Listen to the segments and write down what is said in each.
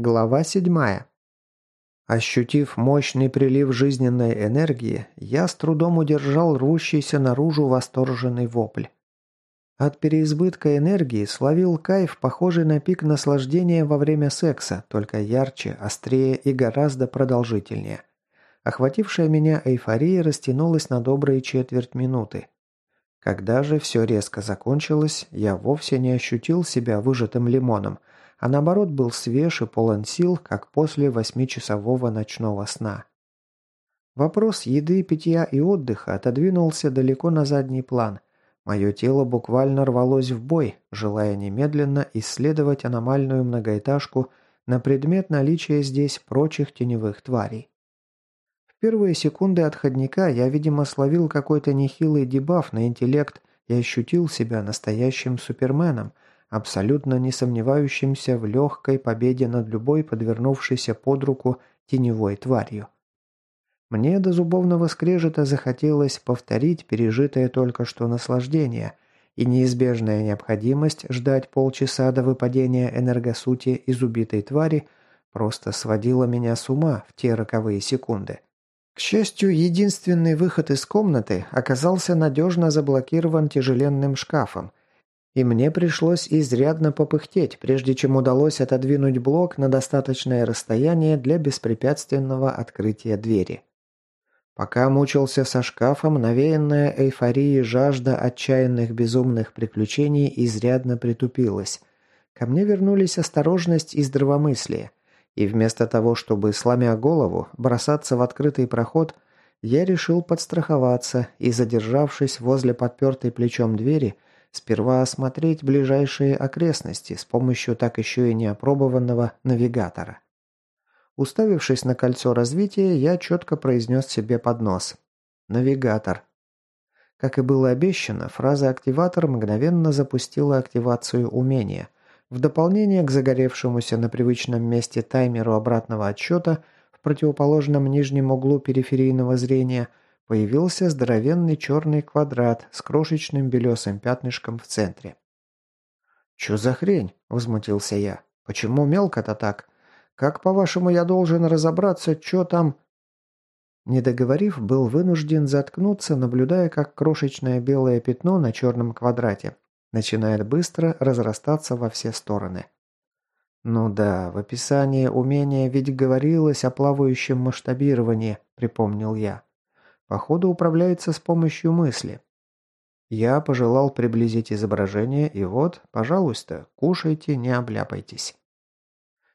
Глава седьмая. Ощутив мощный прилив жизненной энергии, я с трудом удержал рвущийся наружу восторженный вопль. От переизбытка энергии словил кайф, похожий на пик наслаждения во время секса, только ярче, острее и гораздо продолжительнее. Охватившая меня эйфория растянулась на добрые четверть минуты. Когда же все резко закончилось, я вовсе не ощутил себя выжатым лимоном, а наоборот был свеж и полон сил, как после восьмичасового ночного сна. Вопрос еды, питья и отдыха отодвинулся далеко на задний план. Мое тело буквально рвалось в бой, желая немедленно исследовать аномальную многоэтажку на предмет наличия здесь прочих теневых тварей. В первые секунды отходника я, видимо, словил какой-то нехилый дебаф на интеллект и ощутил себя настоящим суперменом – абсолютно не сомневающимся в легкой победе над любой подвернувшейся под руку теневой тварью. Мне до зубовного скрежета захотелось повторить пережитое только что наслаждение, и неизбежная необходимость ждать полчаса до выпадения энергосути из убитой твари просто сводила меня с ума в те роковые секунды. К счастью, единственный выход из комнаты оказался надежно заблокирован тяжеленным шкафом, и мне пришлось изрядно попыхтеть, прежде чем удалось отодвинуть блок на достаточное расстояние для беспрепятственного открытия двери. Пока мучился со шкафом, навеянная эйфорией жажда отчаянных безумных приключений изрядно притупилась. Ко мне вернулись осторожность и здравомыслие, и вместо того, чтобы, сломя голову, бросаться в открытый проход, я решил подстраховаться и, задержавшись возле подпертой плечом двери, Сперва осмотреть ближайшие окрестности с помощью так еще и неопробованного навигатора. Уставившись на кольцо развития, я четко произнес себе под нос. «Навигатор». Как и было обещано, фраза «активатор» мгновенно запустила активацию умения. В дополнение к загоревшемуся на привычном месте таймеру обратного отсчета в противоположном нижнем углу периферийного зрения – появился здоровенный черный квадрат с крошечным белесым пятнышком в центре. «Чё за хрень?» – возмутился я. «Почему мелко-то так? Как, по-вашему, я должен разобраться, чё там...» Не договорив, был вынужден заткнуться, наблюдая, как крошечное белое пятно на черном квадрате начинает быстро разрастаться во все стороны. «Ну да, в описании умения ведь говорилось о плавающем масштабировании», — припомнил я. Походу управляется с помощью мысли. Я пожелал приблизить изображение, и вот, пожалуйста, кушайте, не обляпайтесь.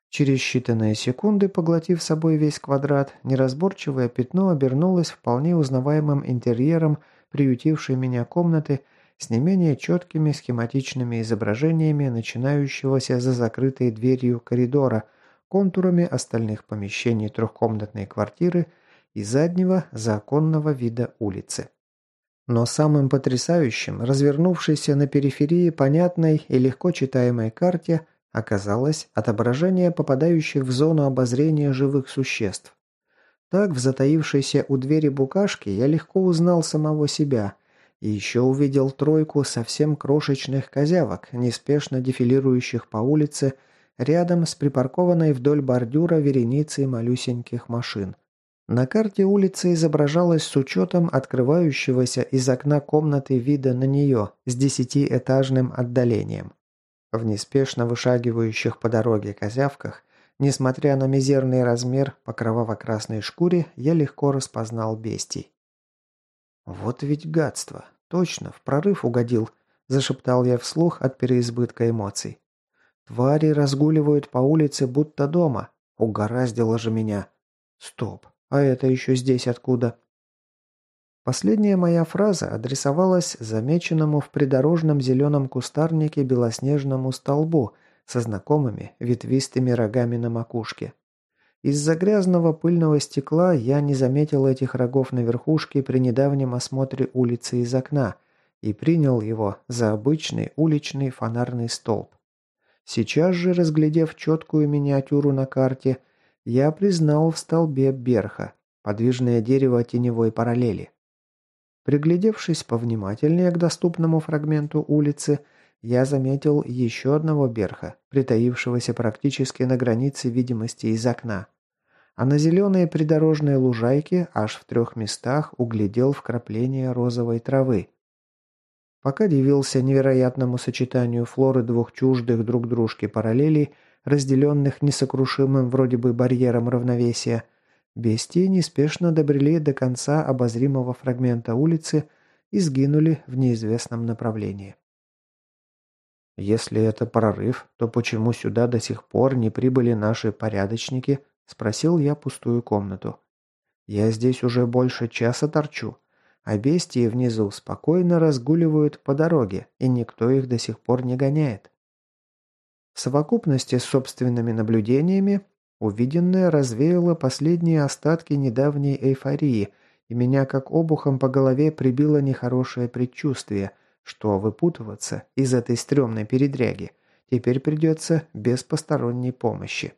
Через считанные секунды, поглотив собой весь квадрат, неразборчивое пятно обернулось вполне узнаваемым интерьером приютившей меня комнаты с не менее четкими схематичными изображениями начинающегося за закрытой дверью коридора, контурами остальных помещений трехкомнатной квартиры – и заднего законного вида улицы. Но самым потрясающим, развернувшейся на периферии понятной и легко читаемой карте, оказалось отображение попадающих в зону обозрения живых существ. Так, в затаившейся у двери букашки я легко узнал самого себя и еще увидел тройку совсем крошечных козявок, неспешно дефилирующих по улице рядом с припаркованной вдоль бордюра вереницей малюсеньких машин – на карте улица изображалась с учетом открывающегося из окна комнаты вида на нее с десятиэтажным отдалением. В неспешно вышагивающих по дороге козявках, несмотря на мизерный размер по кроваво-красной шкуре, я легко распознал бестий. «Вот ведь гадство! Точно, в прорыв угодил!» – зашептал я вслух от переизбытка эмоций. «Твари разгуливают по улице, будто дома. Угораздило же меня!» «Стоп! А это еще здесь откуда?» Последняя моя фраза адресовалась замеченному в придорожном зеленом кустарнике белоснежному столбу со знакомыми ветвистыми рогами на макушке. Из-за грязного пыльного стекла я не заметил этих рогов на верхушке при недавнем осмотре улицы из окна и принял его за обычный уличный фонарный столб. Сейчас же, разглядев четкую миниатюру на карте, я признал в столбе Берха, подвижное дерево теневой параллели. Приглядевшись повнимательнее к доступному фрагменту улицы, я заметил еще одного берха, притаившегося практически на границе видимости из окна. А на зеленые придорожные лужайки аж в трех местах углядел вкрапление розовой травы. Пока дивился невероятному сочетанию флоры двух чуждых друг дружки параллелей, разделенных несокрушимым вроде бы барьером равновесия, бестии неспешно добрели до конца обозримого фрагмента улицы и сгинули в неизвестном направлении. «Если это прорыв, то почему сюда до сих пор не прибыли наши порядочники?» – спросил я пустую комнату. «Я здесь уже больше часа торчу, а бестии внизу спокойно разгуливают по дороге, и никто их до сих пор не гоняет». В совокупности с собственными наблюдениями увиденное развеяло последние остатки недавней эйфории, и меня как обухом по голове прибило нехорошее предчувствие – что выпутываться из этой стрёмной передряги теперь придется без посторонней помощи.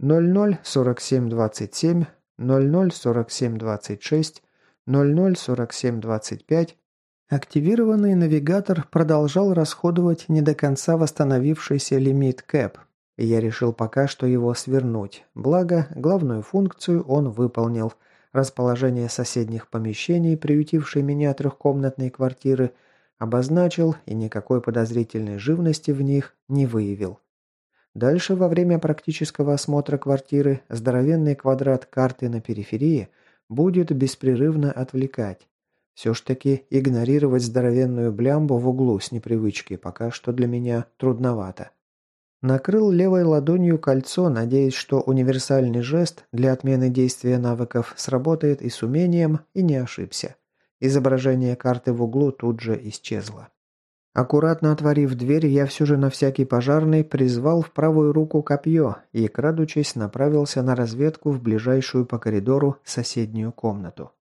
004727, 004726, 004725 Активированный навигатор продолжал расходовать не до конца восстановившийся лимит КЭП, я решил пока что его свернуть, благо главную функцию он выполнил – расположение соседних помещений, приютившей меня трехкомнатной квартиры, обозначил и никакой подозрительной живности в них не выявил. Дальше, во время практического осмотра квартиры, здоровенный квадрат карты на периферии будет беспрерывно отвлекать. Все ж таки игнорировать здоровенную блямбу в углу с непривычки пока что для меня трудновато. Накрыл левой ладонью кольцо, надеясь, что универсальный жест для отмены действия навыков сработает и с умением, и не ошибся. Изображение карты в углу тут же исчезло. Аккуратно отворив дверь, я все же на всякий пожарный призвал в правую руку копье и, крадучись, направился на разведку в ближайшую по коридору соседнюю комнату.